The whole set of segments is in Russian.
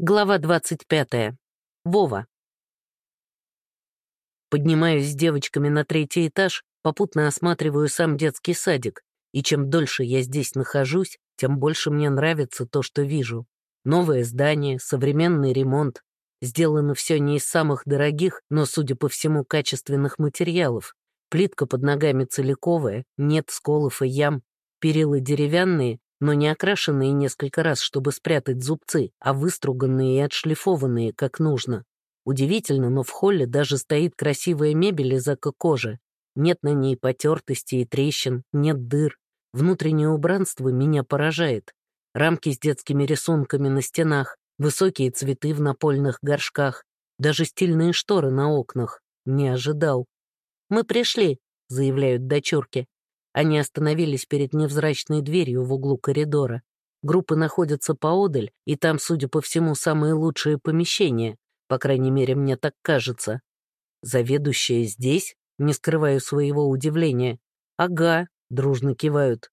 Глава 25. Вова. Поднимаюсь с девочками на третий этаж, попутно осматриваю сам детский садик, и чем дольше я здесь нахожусь, тем больше мне нравится то, что вижу. Новое здание, современный ремонт. Сделано все не из самых дорогих, но, судя по всему, качественных материалов. Плитка под ногами целиковая, нет сколов и ям, перила деревянные, но не окрашенные несколько раз, чтобы спрятать зубцы, а выструганные и отшлифованные, как нужно. Удивительно, но в холле даже стоит красивая мебель из эко-кожи. Нет на ней потертости и трещин, нет дыр. Внутреннее убранство меня поражает. Рамки с детскими рисунками на стенах, высокие цветы в напольных горшках, даже стильные шторы на окнах. Не ожидал. «Мы пришли», — заявляют дочурки. Они остановились перед невзрачной дверью в углу коридора. Группы находятся поодаль, и там, судя по всему, самые лучшие помещения. По крайней мере, мне так кажется. Заведующая здесь? Не скрываю своего удивления. Ага, дружно кивают.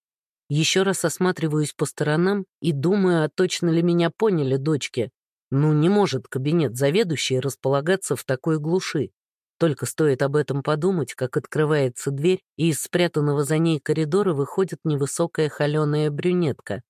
Еще раз осматриваюсь по сторонам и думаю, а точно ли меня поняли дочки. Ну, не может кабинет заведующей располагаться в такой глуши. Только стоит об этом подумать, как открывается дверь, и из спрятанного за ней коридора выходит невысокая холеная брюнетка.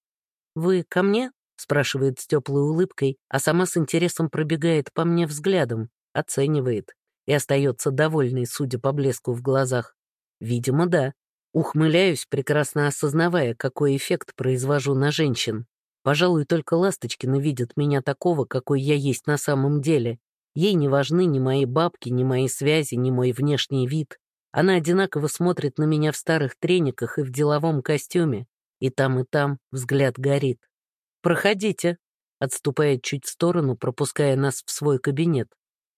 «Вы ко мне?» — спрашивает с теплой улыбкой, а сама с интересом пробегает по мне взглядом, оценивает и остается довольной, судя по блеску в глазах. Видимо, да. Ухмыляюсь, прекрасно осознавая, какой эффект произвожу на женщин. Пожалуй, только Ласточкина видят меня такого, какой я есть на самом деле, Ей не важны ни мои бабки, ни мои связи, ни мой внешний вид. Она одинаково смотрит на меня в старых трениках и в деловом костюме. И там, и там взгляд горит. «Проходите», — отступает чуть в сторону, пропуская нас в свой кабинет.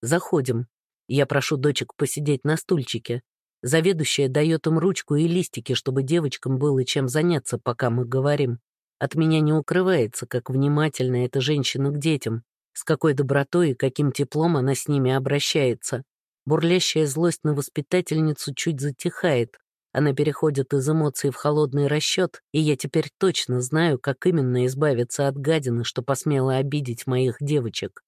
«Заходим. Я прошу дочек посидеть на стульчике. Заведующая дает им ручку и листики, чтобы девочкам было чем заняться, пока мы говорим. От меня не укрывается, как внимательна эта женщина к детям, с какой добротой и каким теплом она с ними обращается. Бурлящая злость на воспитательницу чуть затихает. Она переходит из эмоций в холодный расчет, и я теперь точно знаю, как именно избавиться от гадины, что посмела обидеть моих девочек.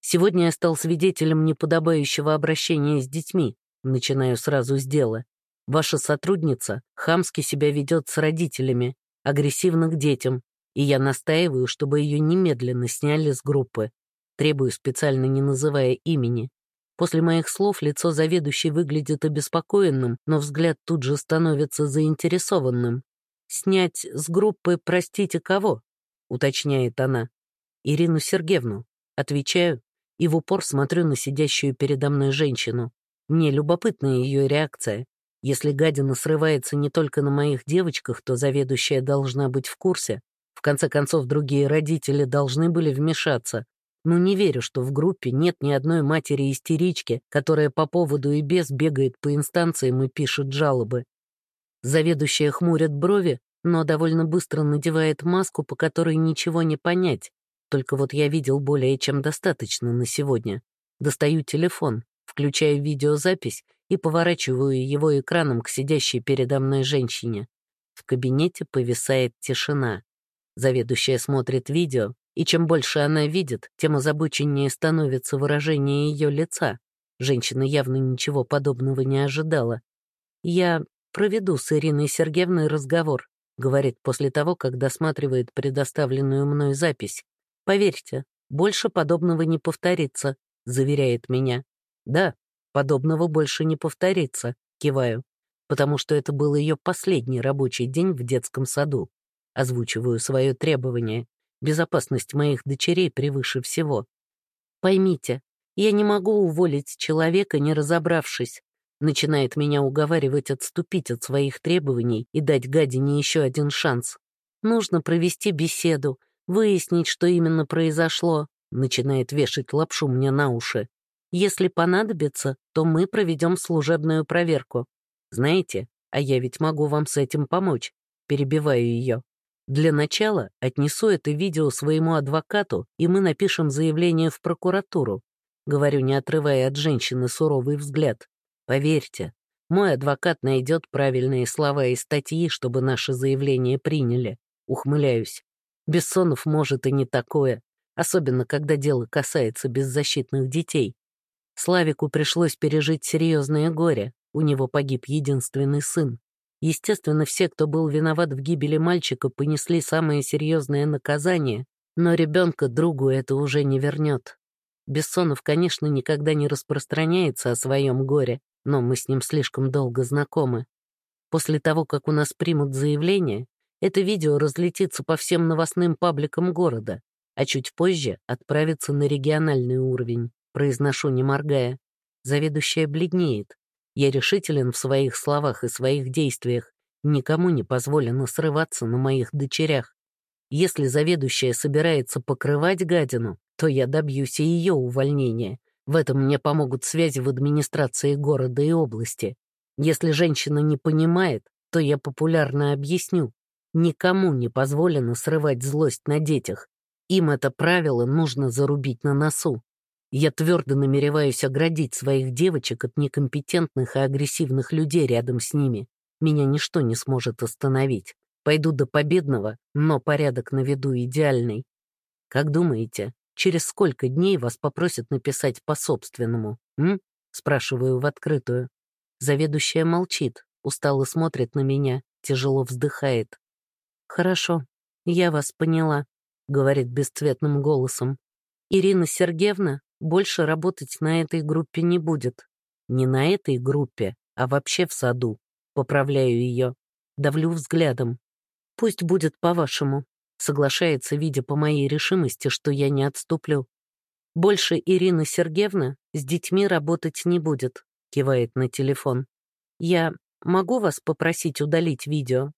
Сегодня я стал свидетелем неподобающего обращения с детьми, начинаю сразу с дела. Ваша сотрудница хамски себя ведет с родителями, агрессивно к детям, и я настаиваю, чтобы ее немедленно сняли с группы. Требую, специально не называя имени. После моих слов лицо заведующей выглядит обеспокоенным, но взгляд тут же становится заинтересованным. «Снять с группы, простите, кого?» — уточняет она. «Ирину Сергеевну». Отвечаю и в упор смотрю на сидящую передо мной женщину. Мне любопытна ее реакция. Если гадина срывается не только на моих девочках, то заведующая должна быть в курсе, в конце концов, другие родители должны были вмешаться. Но не верю, что в группе нет ни одной матери-истерички, которая по поводу и без бегает по инстанциям и пишет жалобы. Заведующая хмурит брови, но довольно быстро надевает маску, по которой ничего не понять. Только вот я видел более чем достаточно на сегодня. Достаю телефон, включаю видеозапись и поворачиваю его экраном к сидящей передо мной женщине. В кабинете повисает тишина. Заведующая смотрит видео, и чем больше она видит, тем озабоченнее становится выражение ее лица. Женщина явно ничего подобного не ожидала. «Я проведу с Ириной Сергеевной разговор», — говорит после того, как досматривает предоставленную мной запись. «Поверьте, больше подобного не повторится», — заверяет меня. «Да, подобного больше не повторится», — киваю, потому что это был ее последний рабочий день в детском саду. Озвучиваю свое требование. Безопасность моих дочерей превыше всего. Поймите, я не могу уволить человека, не разобравшись. Начинает меня уговаривать отступить от своих требований и дать гадине еще один шанс. Нужно провести беседу, выяснить, что именно произошло. Начинает вешать лапшу мне на уши. Если понадобится, то мы проведем служебную проверку. Знаете, а я ведь могу вам с этим помочь. Перебиваю ее. Для начала отнесу это видео своему адвокату, и мы напишем заявление в прокуратуру. Говорю, не отрывая от женщины суровый взгляд. Поверьте, мой адвокат найдет правильные слова и статьи, чтобы наше заявление приняли. Ухмыляюсь. Бессонов может и не такое. особенно когда дело касается беззащитных детей. Славику пришлось пережить серьезное горе, у него погиб единственный сын. Естественно, все, кто был виноват в гибели мальчика, понесли самое серьезное наказание, но ребенка другу это уже не вернет. Бессонов, конечно, никогда не распространяется о своем горе, но мы с ним слишком долго знакомы. После того, как у нас примут заявление, это видео разлетится по всем новостным пабликам города, а чуть позже отправится на региональный уровень, произношу не моргая. Заведующая бледнеет. Я решителен в своих словах и своих действиях. Никому не позволено срываться на моих дочерях. Если заведующая собирается покрывать гадину, то я добьюсь ее увольнения. В этом мне помогут связи в администрации города и области. Если женщина не понимает, то я популярно объясню. Никому не позволено срывать злость на детях. Им это правило нужно зарубить на носу. Я твердо намереваюсь оградить своих девочек от некомпетентных и агрессивных людей рядом с ними. Меня ничто не сможет остановить. Пойду до победного, но порядок на виду идеальный. Как думаете, через сколько дней вас попросят написать по-собственному, м? Спрашиваю в открытую. Заведующая молчит, устало смотрит на меня, тяжело вздыхает. «Хорошо, я вас поняла», — говорит бесцветным голосом. «Ирина Сергеевна больше работать на этой группе не будет. Не на этой группе, а вообще в саду. Поправляю ее. Давлю взглядом. Пусть будет по-вашему. Соглашается, видя по моей решимости, что я не отступлю. Больше Ирина Сергеевна с детьми работать не будет, кивает на телефон. Я могу вас попросить удалить видео?